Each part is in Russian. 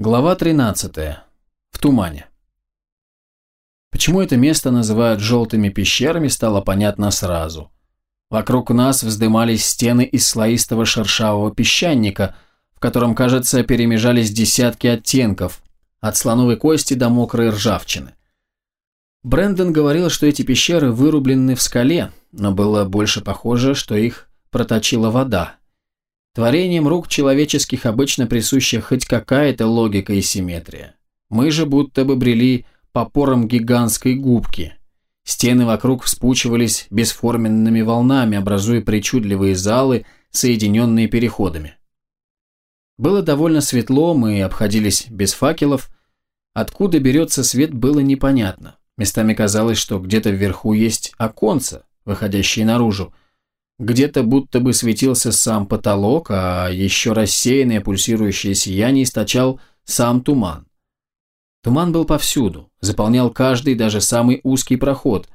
Глава 13. В тумане. Почему это место называют желтыми пещерами, стало понятно сразу. Вокруг нас вздымались стены из слоистого шершавого песчаника, в котором, кажется, перемежались десятки оттенков, от слоновой кости до мокрой ржавчины. Брэндон говорил, что эти пещеры вырублены в скале, но было больше похоже, что их проточила вода, Творением рук человеческих обычно присуща хоть какая-то логика и симметрия. Мы же будто бы брели по порам гигантской губки. Стены вокруг вспучивались бесформенными волнами, образуя причудливые залы, соединенные переходами. Было довольно светло, мы обходились без факелов. Откуда берется свет, было непонятно. Местами казалось, что где-то вверху есть оконца, выходящие наружу, где-то будто бы светился сам потолок, а еще рассеянное пульсирующее сияние источал сам туман. Туман был повсюду, заполнял каждый, даже самый узкий проход.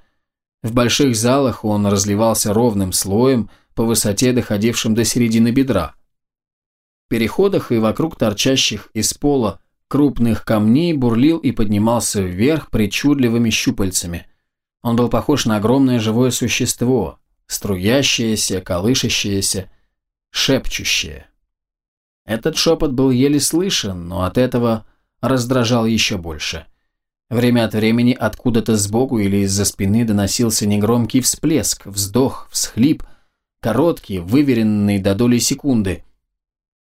В больших залах он разливался ровным слоем по высоте, доходившим до середины бедра. В переходах и вокруг торчащих из пола крупных камней бурлил и поднимался вверх причудливыми щупальцами. Он был похож на огромное живое существо, струящееся, колышащееся, шепчущее. Этот шепот был еле слышен, но от этого раздражал еще больше. Время от времени откуда-то сбоку или из-за спины доносился негромкий всплеск, вздох, всхлип, короткий, выверенный до доли секунды.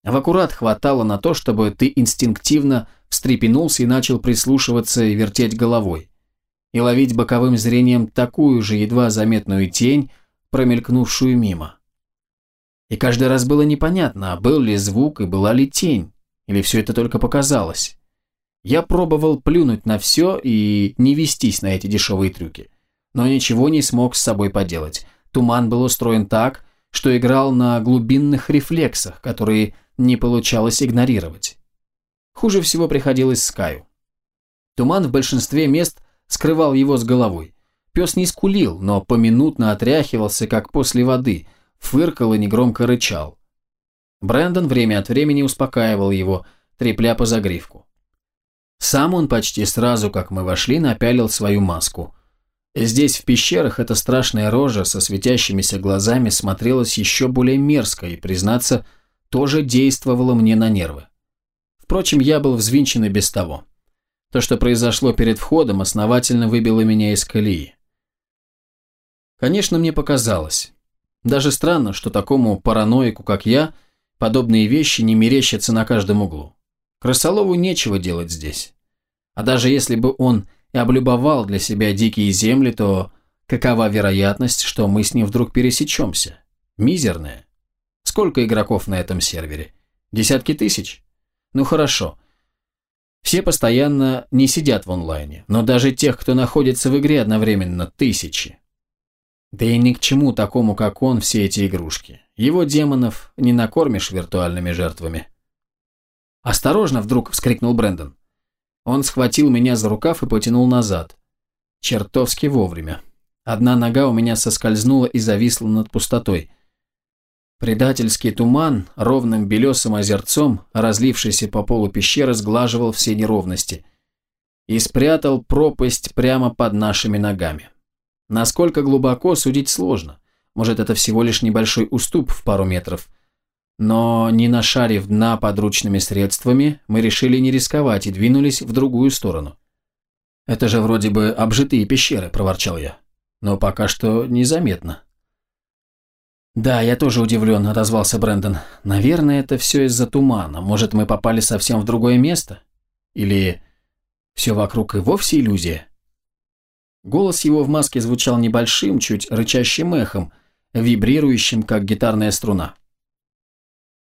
В аккурат хватало на то, чтобы ты инстинктивно встрепенулся и начал прислушиваться и вертеть головой. И ловить боковым зрением такую же едва заметную тень, промелькнувшую мимо. И каждый раз было непонятно, был ли звук и была ли тень, или все это только показалось. Я пробовал плюнуть на все и не вестись на эти дешевые трюки, но ничего не смог с собой поделать. Туман был устроен так, что играл на глубинных рефлексах, которые не получалось игнорировать. Хуже всего приходилось Скаю. Туман в большинстве мест скрывал его с головой. Пес не скулил, но поминутно отряхивался, как после воды, фыркал и негромко рычал. Брэндон время от времени успокаивал его, трепля по загривку. Сам он почти сразу, как мы вошли, напялил свою маску. Здесь, в пещерах, эта страшная рожа со светящимися глазами смотрелась еще более мерзко и, признаться, тоже действовала мне на нервы. Впрочем, я был взвинчен и без того. То, что произошло перед входом, основательно выбило меня из колеи. Конечно, мне показалось. Даже странно, что такому параноику, как я, подобные вещи не мерещатся на каждом углу. Крысолову нечего делать здесь. А даже если бы он и облюбовал для себя дикие земли, то какова вероятность, что мы с ним вдруг пересечемся? Мизерная. Сколько игроков на этом сервере? Десятки тысяч? Ну хорошо. Все постоянно не сидят в онлайне, но даже тех, кто находится в игре одновременно, тысячи. Да и ни к чему такому, как он, все эти игрушки. Его демонов не накормишь виртуальными жертвами. «Осторожно!» – вдруг вскрикнул Брэндон. Он схватил меня за рукав и потянул назад. Чертовски вовремя. Одна нога у меня соскользнула и зависла над пустотой. Предательский туман, ровным белесым озерцом, разлившийся по полу пещеры, сглаживал все неровности и спрятал пропасть прямо под нашими ногами. Насколько глубоко, судить сложно. Может, это всего лишь небольшой уступ в пару метров. Но не нашарив дна подручными средствами, мы решили не рисковать и двинулись в другую сторону. «Это же вроде бы обжитые пещеры», – проворчал я. «Но пока что незаметно». «Да, я тоже удивлен», – отозвался Брэндон. «Наверное, это все из-за тумана. Может, мы попали совсем в другое место? Или все вокруг и вовсе иллюзия?» Голос его в маске звучал небольшим, чуть рычащим эхом, вибрирующим, как гитарная струна.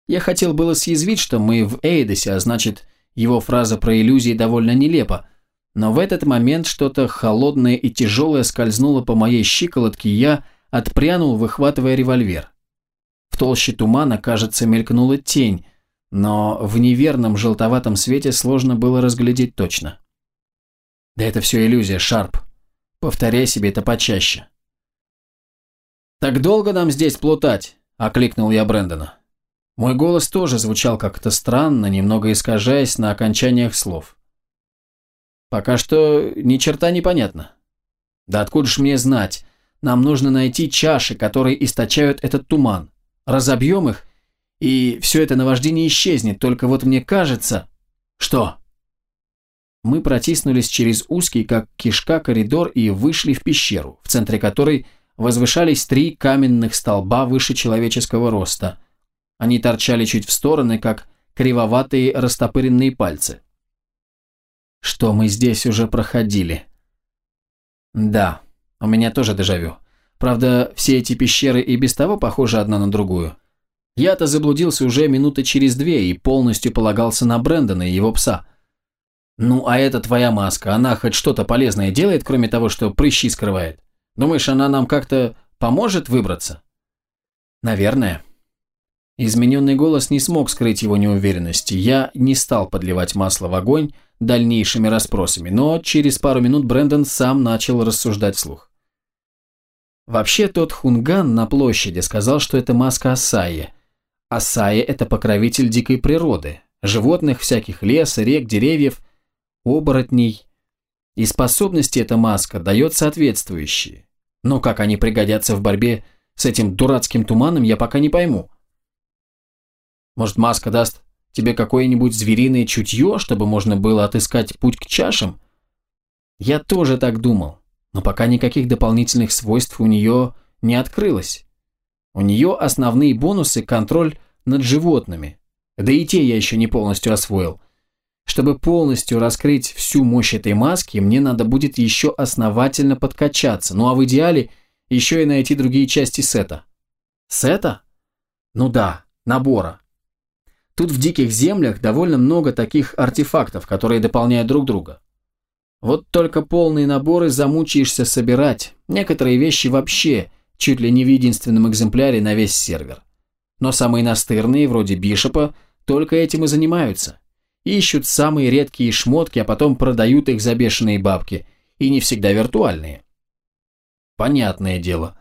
Я хотел было съязвить, что мы в Эйдосе, а значит, его фраза про иллюзии довольно нелепа, но в этот момент что-то холодное и тяжелое скользнуло по моей щиколотке, и я отпрянул, выхватывая револьвер. В толще тумана, кажется, мелькнула тень, но в неверном желтоватом свете сложно было разглядеть точно. «Да это все иллюзия, Шарп», Повторяй себе это почаще. «Так долго нам здесь плутать?» – окликнул я Брэндона. Мой голос тоже звучал как-то странно, немного искажаясь на окончаниях слов. Пока что ни черта не понятно. Да откуда ж мне знать? Нам нужно найти чаши, которые источают этот туман. Разобьем их, и все это наваждение исчезнет, только вот мне кажется... Что? Мы протиснулись через узкий, как кишка, коридор и вышли в пещеру, в центре которой возвышались три каменных столба выше человеческого роста – они торчали чуть в стороны, как кривоватые растопыренные пальцы. Что мы здесь уже проходили? Да, у меня тоже дежавю. Правда, все эти пещеры и без того похожи одна на другую. Я-то заблудился уже минуты через две и полностью полагался на Брэндона и его пса. Ну, а эта твоя маска, она хоть что-то полезное делает, кроме того, что прыщи скрывает? Думаешь, она нам как-то поможет выбраться? Наверное. Измененный голос не смог скрыть его неуверенности. Я не стал подливать масло в огонь дальнейшими расспросами, но через пару минут Брэндон сам начал рассуждать вслух. Вообще тот хунган на площади сказал, что это маска Асаи. Асаи – это покровитель дикой природы, животных всяких леса, рек, деревьев, оборотней. И способности эта маска дает соответствующие. Но как они пригодятся в борьбе с этим дурацким туманом, я пока не пойму. Может, маска даст тебе какое-нибудь звериное чутье, чтобы можно было отыскать путь к чашам? Я тоже так думал, но пока никаких дополнительных свойств у нее не открылось. У нее основные бонусы – контроль над животными. Да и те я еще не полностью освоил. Чтобы полностью раскрыть всю мощь этой маски, мне надо будет еще основательно подкачаться, ну а в идеале еще и найти другие части сета. Сета? Ну да, набора. Тут в диких землях довольно много таких артефактов, которые дополняют друг друга. Вот только полные наборы замучаешься собирать, некоторые вещи вообще чуть ли не в единственном экземпляре на весь сервер. Но самые настырные, вроде Бишопа, только этим и занимаются. Ищут самые редкие шмотки, а потом продают их за бешеные бабки, и не всегда виртуальные. Понятное дело.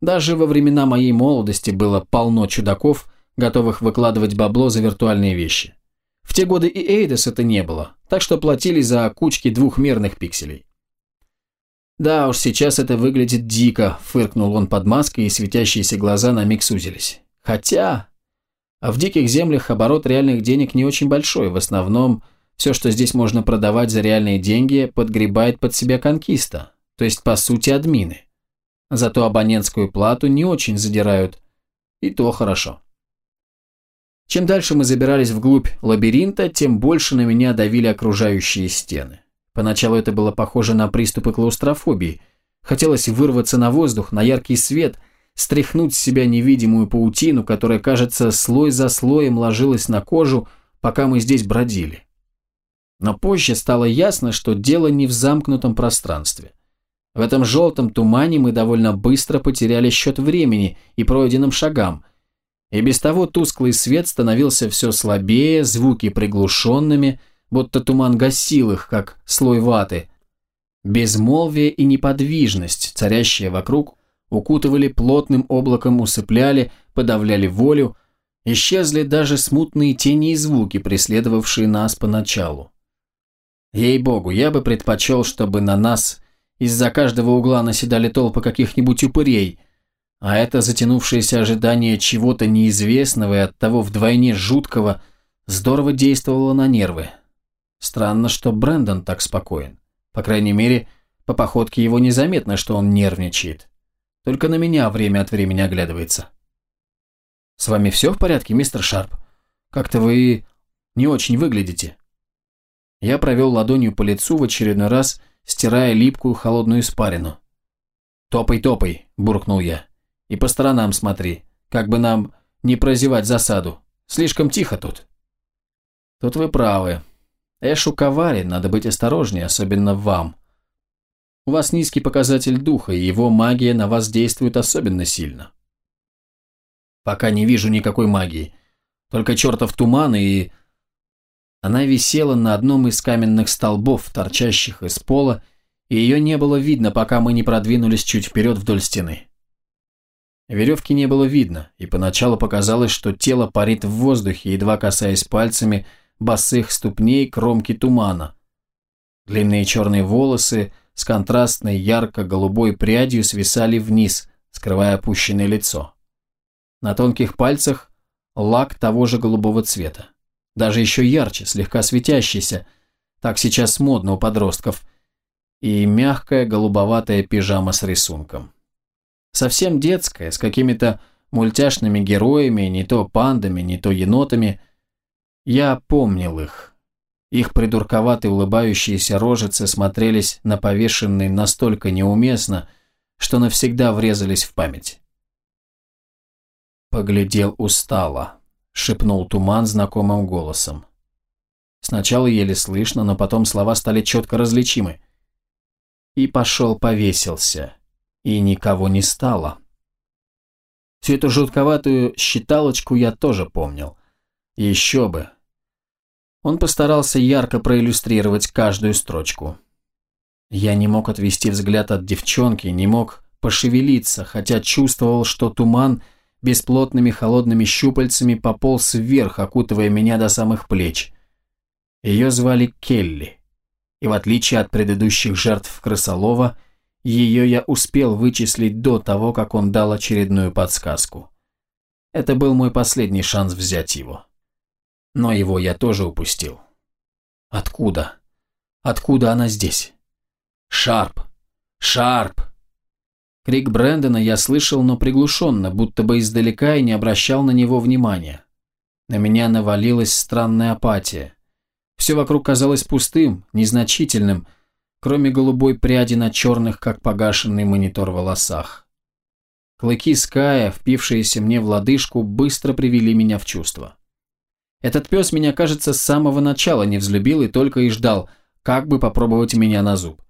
Даже во времена моей молодости было полно чудаков – готовых выкладывать бабло за виртуальные вещи. В те годы и Эйдос это не было, так что платили за кучки двухмерных пикселей. «Да уж, сейчас это выглядит дико», – фыркнул он под маской, и светящиеся глаза на миг сузились. «Хотя...» А в диких землях оборот реальных денег не очень большой, в основном все, что здесь можно продавать за реальные деньги, подгребает под себя конкиста, то есть, по сути, админы. Зато абонентскую плату не очень задирают, и то хорошо. Чем дальше мы забирались вглубь лабиринта, тем больше на меня давили окружающие стены. Поначалу это было похоже на приступы клаустрофобии. Хотелось вырваться на воздух, на яркий свет, стряхнуть с себя невидимую паутину, которая, кажется, слой за слоем ложилась на кожу, пока мы здесь бродили. Но позже стало ясно, что дело не в замкнутом пространстве. В этом желтом тумане мы довольно быстро потеряли счет времени и пройденным шагам – и без того тусклый свет становился все слабее, звуки приглушенными, будто туман гасил их, как слой ваты. Безмолвие и неподвижность, царящие вокруг, укутывали плотным облаком, усыпляли, подавляли волю, исчезли даже смутные тени и звуки, преследовавшие нас поначалу. Ей-богу, я бы предпочел, чтобы на нас из-за каждого угла наседали толпы каких-нибудь упырей – а это затянувшееся ожидание чего-то неизвестного и оттого вдвойне жуткого здорово действовало на нервы. Странно, что Брэндон так спокоен. По крайней мере, по походке его незаметно, что он нервничает. Только на меня время от времени оглядывается. «С вами все в порядке, мистер Шарп? Как-то вы не очень выглядите». Я провел ладонью по лицу в очередной раз, стирая липкую холодную испарину. «Топай, топай!» – буркнул я. И по сторонам смотри, как бы нам не прозевать засаду. Слишком тихо тут. Тут вы правы. Эшу коварен, надо быть осторожнее, особенно вам. У вас низкий показатель духа, и его магия на вас действует особенно сильно. Пока не вижу никакой магии. Только чертов туман и... Она висела на одном из каменных столбов, торчащих из пола, и ее не было видно, пока мы не продвинулись чуть вперед вдоль стены. Веревки не было видно, и поначалу показалось, что тело парит в воздухе, едва касаясь пальцами босых ступней кромки тумана. Длинные черные волосы с контрастной ярко-голубой прядью свисали вниз, скрывая опущенное лицо. На тонких пальцах лак того же голубого цвета. Даже еще ярче, слегка светящийся. Так сейчас модно у подростков. И мягкая голубоватая пижама с рисунком. Совсем детская, с какими-то мультяшными героями, не то пандами, не то енотами. Я помнил их. Их придурковатые улыбающиеся рожицы смотрелись на повешенные настолько неуместно, что навсегда врезались в память. Поглядел устало, шепнул туман знакомым голосом. Сначала еле слышно, но потом слова стали четко различимы. И пошел повесился и никого не стало. Всю эту жутковатую считалочку я тоже помнил. Еще бы. Он постарался ярко проиллюстрировать каждую строчку. Я не мог отвести взгляд от девчонки, не мог пошевелиться, хотя чувствовал, что туман бесплотными холодными щупальцами пополз вверх, окутывая меня до самых плеч. Ее звали Келли, и в отличие от предыдущих жертв крысолова, ее я успел вычислить до того, как он дал очередную подсказку. Это был мой последний шанс взять его. Но его я тоже упустил. Откуда? Откуда она здесь? Шарп! Шарп! Крик Брэндона я слышал, но приглушенно, будто бы издалека и не обращал на него внимания. На меня навалилась странная апатия. Все вокруг казалось пустым, незначительным, кроме голубой пряди на черных, как погашенный монитор волосах. Клыки Ская, впившиеся мне в лодыжку, быстро привели меня в чувство. Этот пес меня, кажется, с самого начала не взлюбил и только и ждал, как бы попробовать меня на зуб.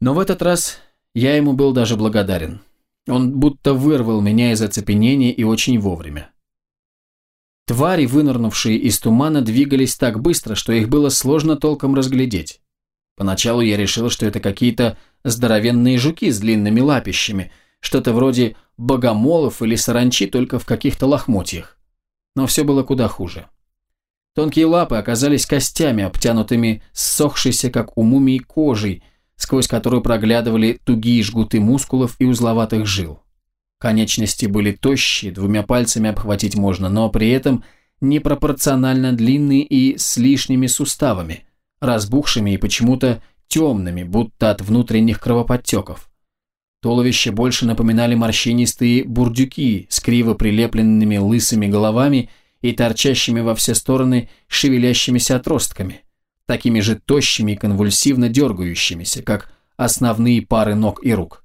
Но в этот раз я ему был даже благодарен. Он будто вырвал меня из оцепенения и очень вовремя. Твари, вынырнувшие из тумана, двигались так быстро, что их было сложно толком разглядеть. Поначалу я решил, что это какие-то здоровенные жуки с длинными лапищами, что-то вроде богомолов или саранчи, только в каких-то лохмотьях. Но все было куда хуже. Тонкие лапы оказались костями, обтянутыми ссохшейся, как у мумии, кожей, сквозь которую проглядывали тугие жгуты мускулов и узловатых жил. Конечности были тощие, двумя пальцами обхватить можно, но при этом непропорционально длинные и с лишними суставами, разбухшими и почему-то темными, будто от внутренних кровоподтеков. Туловище больше напоминали морщинистые бурдюки с криво прилепленными лысыми головами и торчащими во все стороны шевелящимися отростками, такими же тощими и конвульсивно дергающимися, как основные пары ног и рук.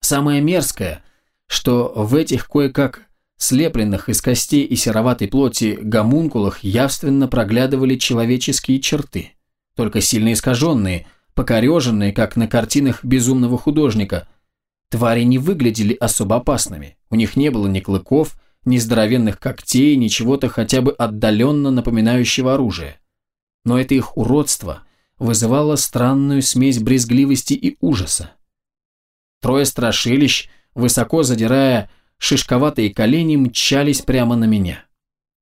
Самое мерзкое, что в этих кое-как слепленных из костей и сероватой плоти гомункулах явственно проглядывали человеческие черты, только сильно искаженные, покореженные, как на картинах безумного художника. Твари не выглядели особо опасными, у них не было ни клыков, ни здоровенных когтей, ни чего-то хотя бы отдаленно напоминающего оружие. Но это их уродство вызывало странную смесь брезгливости и ужаса. Трое страшилищ, высоко задирая шишковатые колени мчались прямо на меня.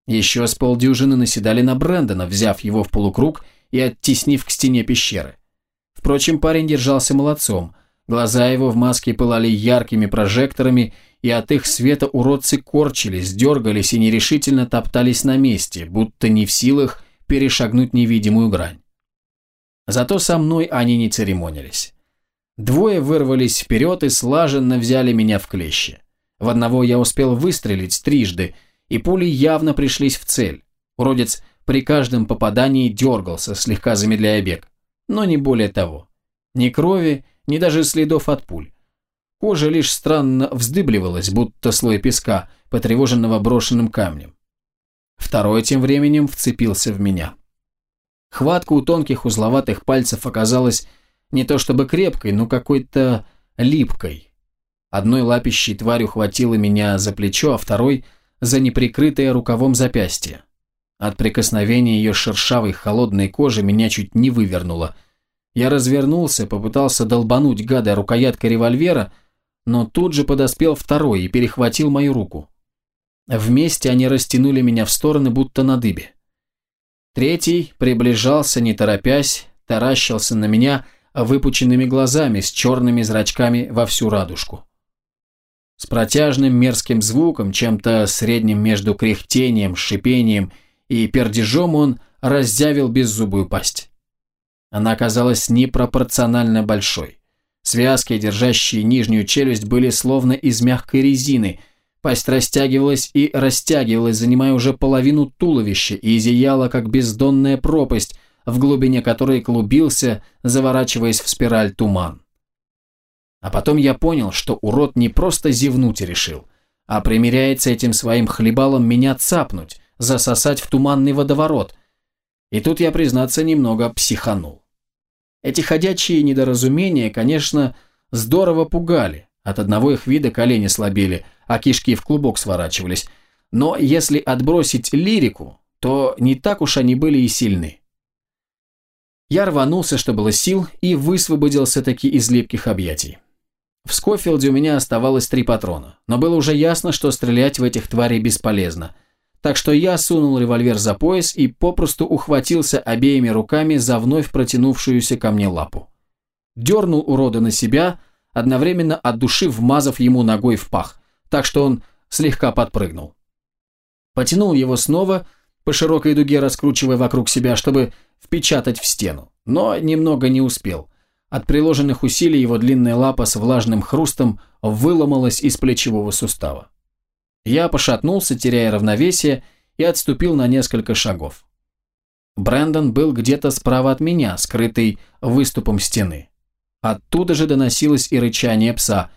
Еще с полдюжины наседали на Брэндона, взяв его в полукруг и оттеснив к стене пещеры. Впрочем, парень держался молодцом. Глаза его в маске пылали яркими прожекторами, и от их света уродцы корчились, дергались и нерешительно топтались на месте, будто не в силах перешагнуть невидимую грань. Зато со мной они не церемонились. Двое вырвались вперед и слаженно взяли меня в клещи. В одного я успел выстрелить трижды, и пули явно пришлись в цель. Уродец при каждом попадании дергался, слегка замедляя бег. Но не более того. Ни крови, ни даже следов от пуль. Кожа лишь странно вздыбливалась, будто слой песка, потревоженного брошенным камнем. Второй тем временем вцепился в меня. Хватка у тонких узловатых пальцев оказалась не то чтобы крепкой, но какой-то липкой. Одной лапищей тварь ухватила меня за плечо, а второй – за неприкрытое рукавом запястье. От прикосновения ее шершавой холодной кожи меня чуть не вывернуло. Я развернулся, попытался долбануть гада рукояткой револьвера, но тут же подоспел второй и перехватил мою руку. Вместе они растянули меня в стороны, будто на дыбе. Третий приближался, не торопясь, таращился на меня выпученными глазами с черными зрачками во всю радужку. С протяжным мерзким звуком, чем-то средним между кряхтением, шипением и пердежом он раздявил беззубую пасть. Она оказалась непропорционально большой. Связки, держащие нижнюю челюсть, были словно из мягкой резины. Пасть растягивалась и растягивалась, занимая уже половину туловища, и зияла, как бездонная пропасть, в глубине которой клубился, заворачиваясь в спираль туман. А потом я понял, что урод не просто зевнуть решил, а примеряется этим своим хлебалом меня цапнуть, засосать в туманный водоворот. И тут я, признаться, немного психанул. Эти ходячие недоразумения, конечно, здорово пугали. От одного их вида колени слабели, а кишки в клубок сворачивались. Но если отбросить лирику, то не так уж они были и сильны. Я рванулся, что было сил, и высвободился таки из липких объятий. В Скофилде у меня оставалось три патрона, но было уже ясно, что стрелять в этих тварей бесполезно так что я сунул револьвер за пояс и попросту ухватился обеими руками за вновь протянувшуюся ко мне лапу. Дернул урода на себя, одновременно от души вмазав ему ногой в пах, так что он слегка подпрыгнул. Потянул его снова, по широкой дуге раскручивая вокруг себя, чтобы впечатать в стену, но немного не успел. От приложенных усилий его длинная лапа с влажным хрустом выломалась из плечевого сустава. Я пошатнулся, теряя равновесие, и отступил на несколько шагов. Брэндон был где-то справа от меня, скрытый выступом стены. Оттуда же доносилось и рычание пса.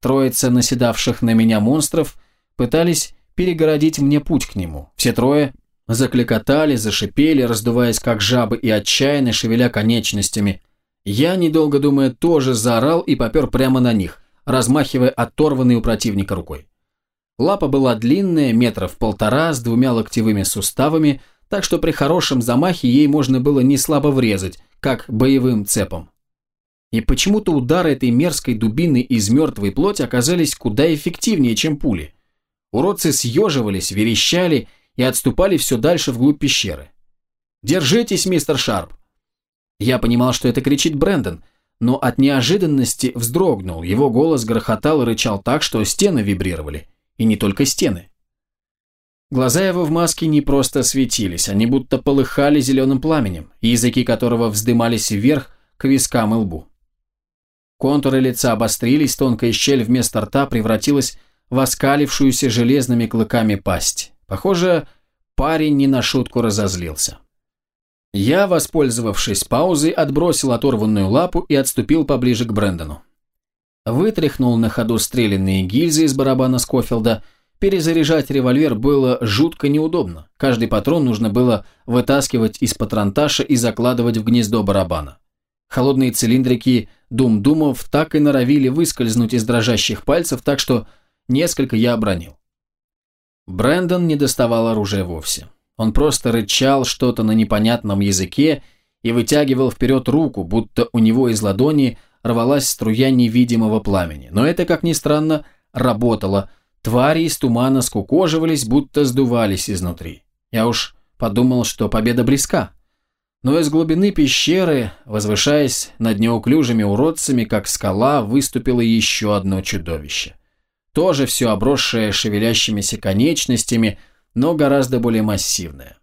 Троица наседавших на меня монстров пытались перегородить мне путь к нему. Все трое закликотали, зашипели, раздуваясь как жабы и отчаянно шевеля конечностями. Я, недолго думая, тоже заорал и попер прямо на них, размахивая оторванной у противника рукой. Лапа была длинная, метров полтора, с двумя локтевыми суставами, так что при хорошем замахе ей можно было не слабо врезать, как боевым цепом. И почему-то удары этой мерзкой дубины из мертвой плоти оказались куда эффективнее, чем пули. Уродцы съеживались, верещали и отступали все дальше вглубь пещеры. «Держитесь, мистер Шарп!» Я понимал, что это кричит Брэндон, но от неожиданности вздрогнул, его голос грохотал и рычал так, что стены вибрировали – и не только стены. Глаза его в маске не просто светились, они будто полыхали зеленым пламенем, языки которого вздымались вверх к вискам и лбу. Контуры лица обострились, тонкая щель вместо рта превратилась в оскалившуюся железными клыками пасть. Похоже, парень не на шутку разозлился. Я, воспользовавшись паузой, отбросил оторванную лапу и отступил поближе к Брэндону. Вытряхнул на ходу стрелянные гильзы из барабана Скофилда. Перезаряжать револьвер было жутко неудобно. Каждый патрон нужно было вытаскивать из патронташа и закладывать в гнездо барабана. Холодные цилиндрики дум-думов так и норовили выскользнуть из дрожащих пальцев, так что несколько я обронил. Брэндон не доставал оружия вовсе. Он просто рычал что-то на непонятном языке и вытягивал вперед руку, будто у него из ладони рвалась струя невидимого пламени. Но это, как ни странно, работало. Твари из тумана скукоживались, будто сдувались изнутри. Я уж подумал, что победа близка. Но из глубины пещеры, возвышаясь над неуклюжими уродцами, как скала, выступило еще одно чудовище. Тоже все обросшее шевелящимися конечностями, но гораздо более массивное.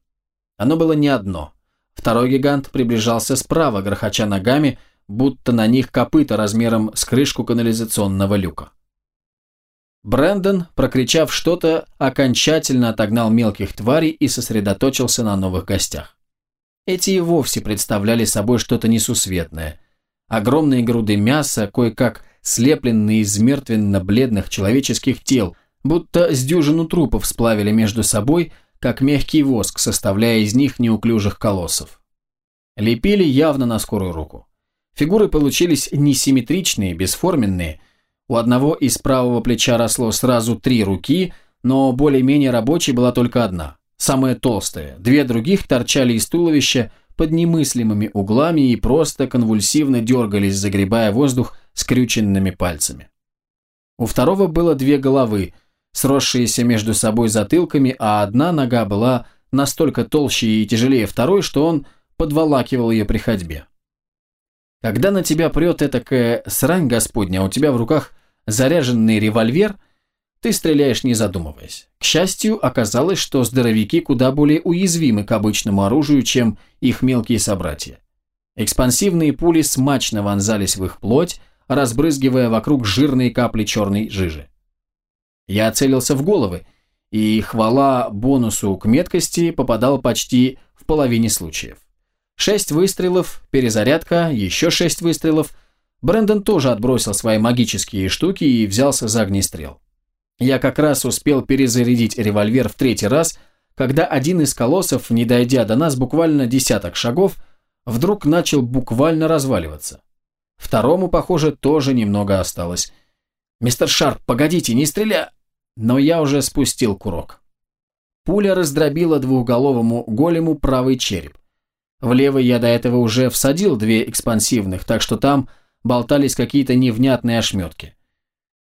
Оно было не одно. Второй гигант приближался справа, грохоча ногами, будто на них копыта размером с крышку канализационного люка. Брэндон, прокричав что-то, окончательно отогнал мелких тварей и сосредоточился на новых гостях. Эти и вовсе представляли собой что-то несусветное. Огромные груды мяса, кое-как слепленные из мертвенно-бледных человеческих тел, будто с дюжину трупов сплавили между собой, как мягкий воск, составляя из них неуклюжих колоссов. Лепили явно на скорую руку. Фигуры получились несимметричные, бесформенные. У одного из правого плеча росло сразу три руки, но более-менее рабочей была только одна, самая толстая. Две других торчали из туловища под немыслимыми углами и просто конвульсивно дергались, загребая воздух скрюченными пальцами. У второго было две головы, сросшиеся между собой затылками, а одна нога была настолько толще и тяжелее второй, что он подволакивал ее при ходьбе. Когда на тебя прет этакая срань господня, а у тебя в руках заряженный револьвер, ты стреляешь не задумываясь. К счастью, оказалось, что здоровяки куда более уязвимы к обычному оружию, чем их мелкие собратья. Экспансивные пули смачно вонзались в их плоть, разбрызгивая вокруг жирные капли черной жижи. Я целился в головы, и хвала бонусу к меткости попадал почти в половине случаев. Шесть выстрелов, перезарядка, еще шесть выстрелов. Брэндон тоже отбросил свои магические штуки и взялся за огнестрел. Я как раз успел перезарядить револьвер в третий раз, когда один из колоссов, не дойдя до нас буквально десяток шагов, вдруг начал буквально разваливаться. Второму, похоже, тоже немного осталось. «Мистер Шарп, погодите, не стреляй!» Но я уже спустил курок. Пуля раздробила двухголовому голему правый череп. В левый я до этого уже всадил две экспансивных, так что там болтались какие-то невнятные ошметки.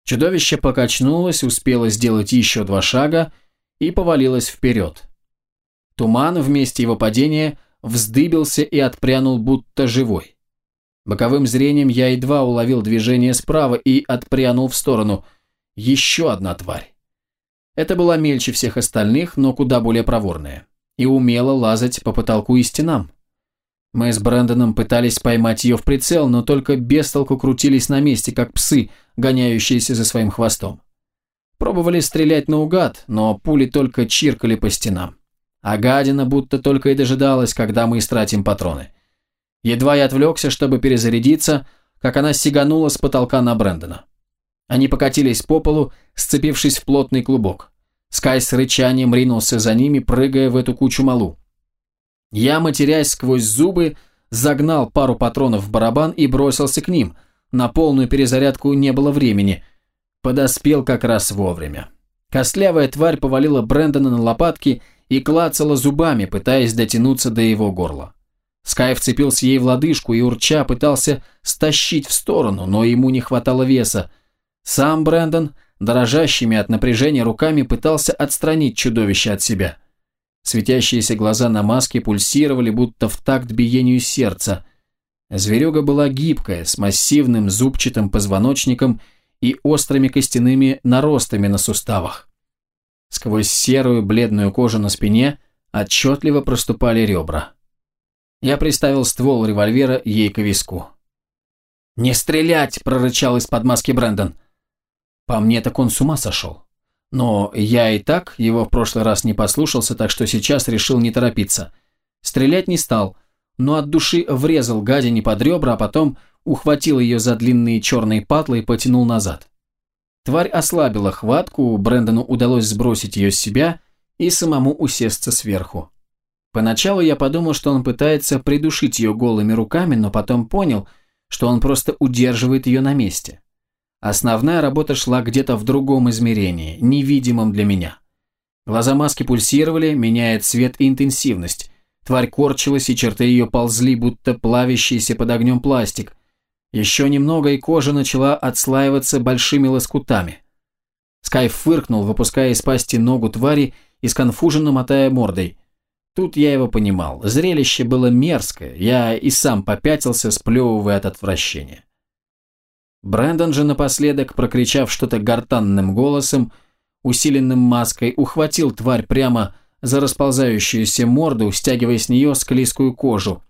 Чудовище покачнулось, успело сделать еще два шага и повалилось вперед. Туман вместе его падения вздыбился и отпрянул будто живой. Боковым зрением я едва уловил движение справа и отпрянул в сторону. Еще одна тварь. Это была мельче всех остальных, но куда более проворная. И умела лазать по потолку и стенам. Мы с Брэндоном пытались поймать ее в прицел, но только без толку крутились на месте, как псы, гоняющиеся за своим хвостом. Пробовали стрелять наугад, но пули только чиркали по стенам. А гадина будто только и дожидалась, когда мы истратим патроны. Едва я отвлекся, чтобы перезарядиться, как она сиганула с потолка на Брэндона. Они покатились по полу, сцепившись в плотный клубок. Скай с рычанием ринулся за ними, прыгая в эту кучу малу. Я, матерясь сквозь зубы, загнал пару патронов в барабан и бросился к ним. На полную перезарядку не было времени. Подоспел как раз вовремя. Костлявая тварь повалила Брэндона на лопатки и клацала зубами, пытаясь дотянуться до его горла. Скай вцепился ей в лодыжку и урча пытался стащить в сторону, но ему не хватало веса. Сам Брэндон, дрожащими от напряжения руками, пытался отстранить чудовище от себя. Светящиеся глаза на маске пульсировали, будто в такт биению сердца. Зверюга была гибкая, с массивным зубчатым позвоночником и острыми костяными наростами на суставах. Сквозь серую бледную кожу на спине отчетливо проступали ребра. Я приставил ствол револьвера ей к виску. «Не стрелять!» – прорычал из-под маски Брэндон. По мне так он с ума сошел. Но я и так его в прошлый раз не послушался, так что сейчас решил не торопиться. Стрелять не стал, но от души врезал гадине под ребра, а потом ухватил ее за длинные черные патлы и потянул назад. Тварь ослабила хватку, Брэндону удалось сбросить ее с себя и самому усесться сверху. Поначалу я подумал, что он пытается придушить ее голыми руками, но потом понял, что он просто удерживает ее на месте. Основная работа шла где-то в другом измерении, невидимом для меня. Глаза маски пульсировали, меняя цвет и интенсивность. Тварь корчилась, и черты ее ползли, будто плавящийся под огнем пластик. Еще немного, и кожа начала отслаиваться большими лоскутами. Скай фыркнул, выпуская из пасти ногу твари и сконфуженно мотая мордой. Тут я его понимал. Зрелище было мерзкое, я и сам попятился, сплевывая от отвращения. Брэндон же напоследок, прокричав что-то гортанным голосом, усиленным маской, ухватил тварь прямо за расползающуюся морду, стягивая с нее склизкую кожу,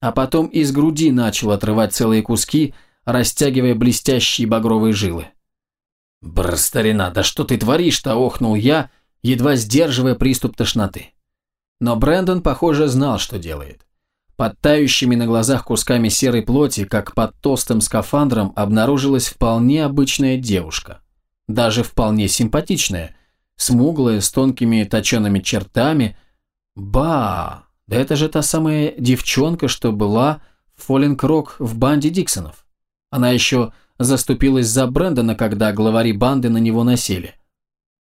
а потом из груди начал отрывать целые куски, растягивая блестящие багровые жилы. «Бррр, старина, да что ты творишь-то?» – охнул я, едва сдерживая приступ тошноты. Но Брэндон, похоже, знал, что делает. Под тающими на глазах кусками серой плоти, как под толстым скафандром, обнаружилась вполне обычная девушка. Даже вполне симпатичная. Смуглая, с тонкими точеными чертами. Ба! Да это же та самая девчонка, что была в Фоллинг-Рок в банде Диксонов. Она еще заступилась за Брэндона, когда главари банды на него насели.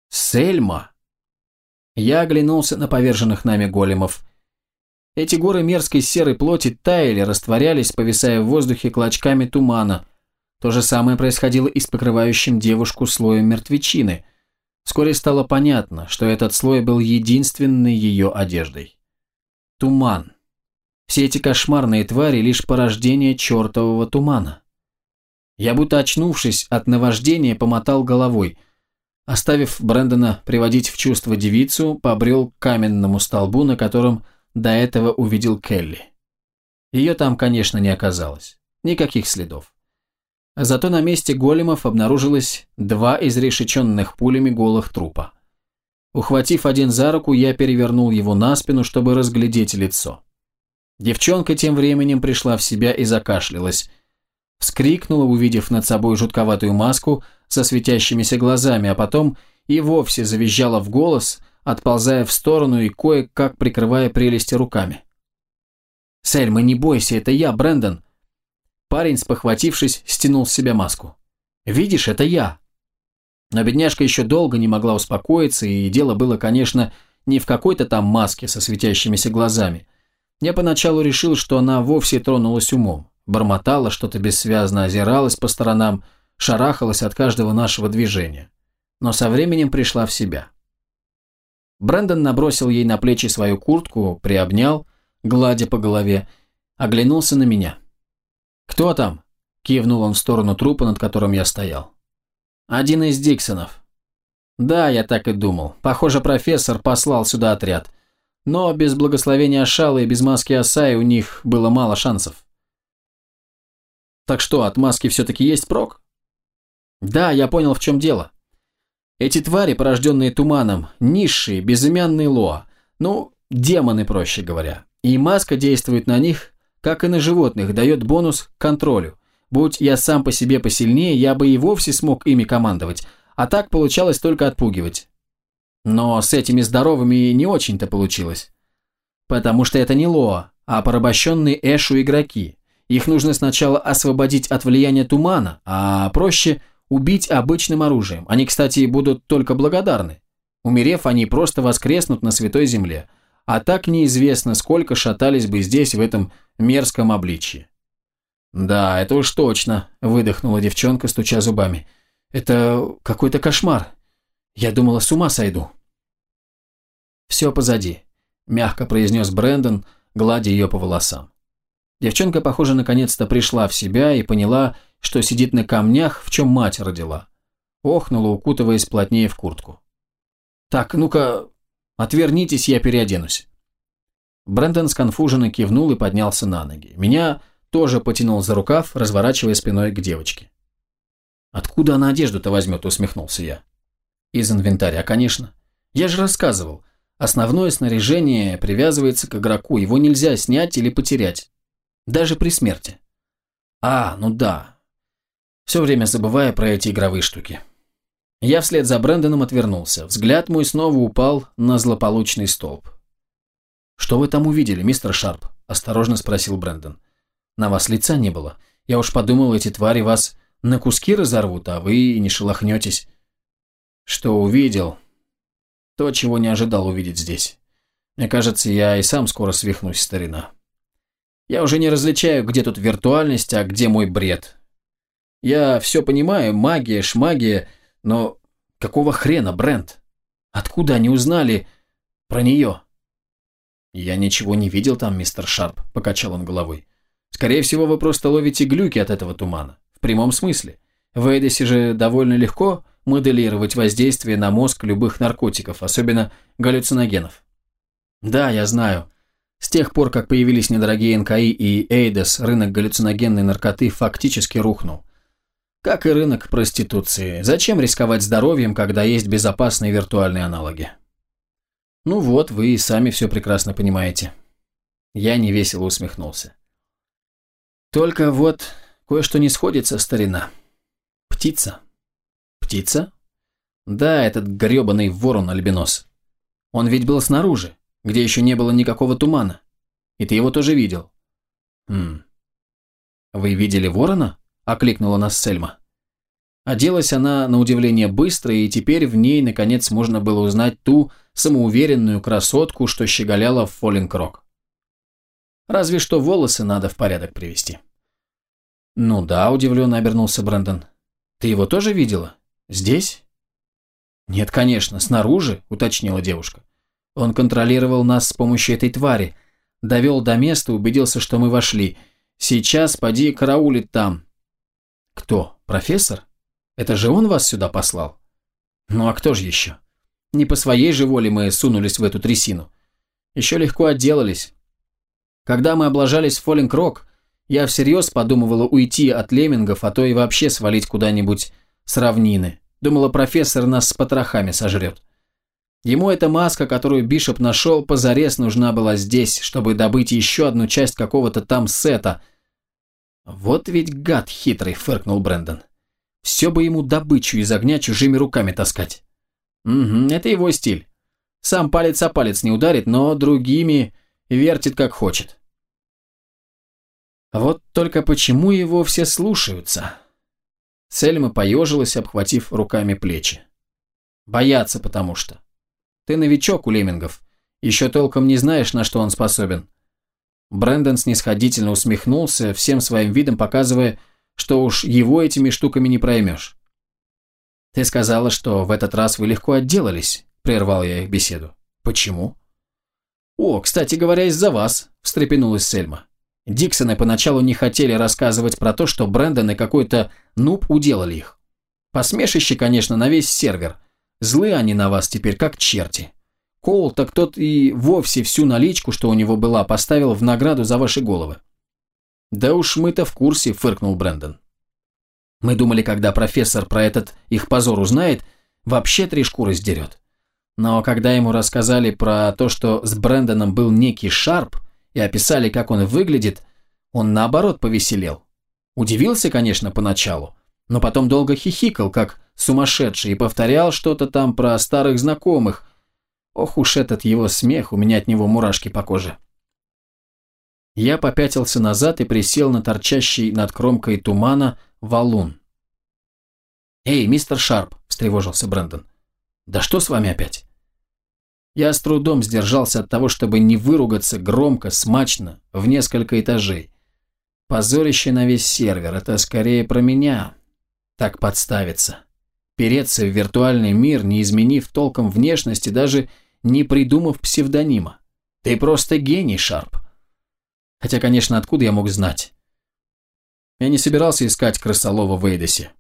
Сельма! Я оглянулся на поверженных нами големов – эти горы мерзкой серой плоти таяли, растворялись, повисая в воздухе клочками тумана. То же самое происходило и с покрывающим девушку слоем мертвечины. Вскоре стало понятно, что этот слой был единственной ее одеждой. Туман. Все эти кошмарные твари – лишь порождение чертового тумана. Я будто очнувшись от наваждения, помотал головой. Оставив Брэндона приводить в чувство девицу, побрел к каменному столбу, на котором до этого увидел Келли. Ее там, конечно, не оказалось. Никаких следов. Зато на месте големов обнаружилось два изрешеченных пулями голых трупа. Ухватив один за руку, я перевернул его на спину, чтобы разглядеть лицо. Девчонка тем временем пришла в себя и закашлялась. Вскрикнула, увидев над собой жутковатую маску со светящимися глазами, а потом и вовсе завизжала в голос, отползая в сторону и кое-как прикрывая прелести руками. «Сельма, не бойся, это я, Брэндон!» Парень, спохватившись, стянул с себя маску. «Видишь, это я!» Но бедняжка еще долго не могла успокоиться, и дело было, конечно, не в какой-то там маске со светящимися глазами. Я поначалу решил, что она вовсе тронулась умом, бормотала, что-то бессвязно озиралась по сторонам, шарахалась от каждого нашего движения. Но со временем пришла в себя. Брэндон набросил ей на плечи свою куртку, приобнял, гладя по голове, оглянулся на меня. «Кто там?» – кивнул он в сторону трупа, над которым я стоял. «Один из Диксонов». «Да, я так и думал. Похоже, профессор послал сюда отряд. Но без благословения Шала и без маски Асаи у них было мало шансов». «Так что, от маски все-таки есть прок?» «Да, я понял, в чем дело. Эти твари, порожденные туманом, низшие, безымянные лоа. Ну, демоны, проще говоря. И маска действует на них, как и на животных, дает бонус к контролю. Будь я сам по себе посильнее, я бы и вовсе смог ими командовать, а так получалось только отпугивать. Но с этими здоровыми не очень-то получилось. Потому что это не Лоа, а порабощенные Эшу игроки. Их нужно сначала освободить от влияния тумана, а проще убить обычным оружием. Они, кстати, будут только благодарны. Умерев, они просто воскреснут на Святой Земле – а так неизвестно, сколько шатались бы здесь в этом мерзком обличье. «Да, это уж точно», – выдохнула девчонка, стуча зубами. «Это какой-то кошмар. Я думала, с ума сойду». «Все позади», – мягко произнес Брэндон, гладя ее по волосам. Девчонка, похоже, наконец-то пришла в себя и поняла, что сидит на камнях, в чем мать родила. Охнула, укутываясь плотнее в куртку. «Так, ну-ка, Отвернитесь, я переоденусь». Брэндон сконфуженно кивнул и поднялся на ноги. Меня тоже потянул за рукав, разворачивая спиной к девочке. «Откуда она одежду-то возьмет?» – усмехнулся я. «Из инвентаря, конечно. Я же рассказывал. Основное снаряжение привязывается к игроку, его нельзя снять или потерять. Даже при смерти». «А, ну да. Все время забывая про эти игровые штуки». Я вслед за Брэндоном отвернулся. Взгляд мой снова упал на злополучный столб. «Что вы там увидели, мистер Шарп?» – осторожно спросил Брэндон. «На вас лица не было. Я уж подумал, эти твари вас на куски разорвут, а вы и не шелохнетесь». «Что увидел?» «То, чего не ожидал увидеть здесь. Мне кажется, я и сам скоро свихнусь, старина. Я уже не различаю, где тут виртуальность, а где мой бред. Я все понимаю, магия, шмагия – но какого хрена, Брент? Откуда они узнали про нее? Я ничего не видел там, мистер Шарп, покачал он головой. Скорее всего, вы просто ловите глюки от этого тумана. В прямом смысле. В Эдисе же довольно легко моделировать воздействие на мозг любых наркотиков, особенно галлюциногенов. Да, я знаю. С тех пор, как появились недорогие НКИ и Эйдес, рынок галлюциногенной наркоты фактически рухнул. Как и рынок проституции. Зачем рисковать здоровьем, когда есть безопасные виртуальные аналоги? Ну вот, вы и сами все прекрасно понимаете. Я невесело усмехнулся. Только вот кое-что не сходится, старина. Птица. Птица? Да, этот гребаный ворон-альбинос. Он ведь был снаружи, где еще не было никакого тумана. И ты его тоже видел. Хм. Вы видели ворона? – окликнула нас Сельма. Оделась она, на удивление, быстро, и теперь в ней, наконец, можно было узнать ту самоуверенную красотку, что щеголяла в Фоллинг Рок. Разве что волосы надо в порядок привести. Ну да, удивленно обернулся Брэндон. Ты его тоже видела? Здесь? Нет, конечно, снаружи, уточнила девушка. Он контролировал нас с помощью этой твари. Довел до места, убедился, что мы вошли. Сейчас поди караулит там. Кто? Профессор? Это же он вас сюда послал? Ну а кто же еще? Не по своей же воле мы сунулись в эту трясину. Еще легко отделались. Когда мы облажались в Фоллинг-Рок, я всерьез подумывала уйти от леммингов, а то и вообще свалить куда-нибудь с равнины. Думала, профессор нас с потрохами сожрет. Ему эта маска, которую Бишоп нашел, позарез нужна была здесь, чтобы добыть еще одну часть какого-то там сета. «Вот ведь гад хитрый», — фыркнул Брэндон. «Все бы ему добычу из огня чужими руками таскать». «Угу, это его стиль. Сам палец о палец не ударит, но другими вертит как хочет». Вот только почему его все слушаются? Сельма поежилась, обхватив руками плечи. Боятся потому что. Ты новичок у леммингов. Еще толком не знаешь, на что он способен. Брэндон снисходительно усмехнулся, всем своим видом показывая, что уж его этими штуками не проймешь. «Ты сказала, что в этот раз вы легко отделались», – прервал я их беседу. «Почему?» «О, кстати говоря, из-за вас», – встрепенулась Сельма. Диксоны поначалу не хотели рассказывать про то, что Брэндон и какой-то нуб уделали их. Посмешище, конечно, на весь сервер – Злы они на вас теперь, как черти. Коул так тот и вовсе всю наличку, что у него была, поставил в награду за ваши головы. Да уж мы-то в курсе, фыркнул Брэндон. Мы думали, когда профессор про этот их позор узнает, вообще три шкуры сдерет. Но когда ему рассказали про то, что с Брэндоном был некий Шарп, и описали, как он выглядит, он наоборот повеселел. Удивился, конечно, поначалу, но потом долго хихикал, как сумасшедший, и повторял что-то там про старых знакомых. Ох уж этот его смех, у меня от него мурашки по коже. Я попятился назад и присел на торчащий над кромкой тумана валун. «Эй, мистер Шарп!» – встревожился Брэндон. «Да что с вами опять?» Я с трудом сдержался от того, чтобы не выругаться громко, смачно, в несколько этажей. Позорище на весь сервер – это скорее про меня. Так подставиться переться в виртуальный мир, не изменив толком внешности, даже не придумав псевдонима. Ты просто гений, Шарп. Хотя, конечно, откуда я мог знать? Я не собирался искать крысолова в Эйдосе.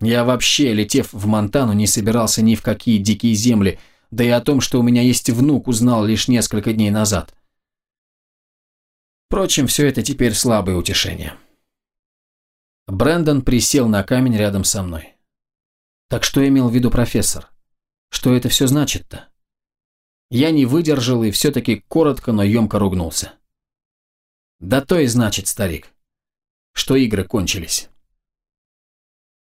Я вообще, летев в Монтану, не собирался ни в какие дикие земли, да и о том, что у меня есть внук, узнал лишь несколько дней назад. Впрочем, все это теперь слабое утешение. Брэндон присел на камень рядом со мной. Так что имел в виду профессор? Что это все значит-то? Я не выдержал и все-таки коротко, но емко ругнулся. Да то и значит, старик, что игры кончились.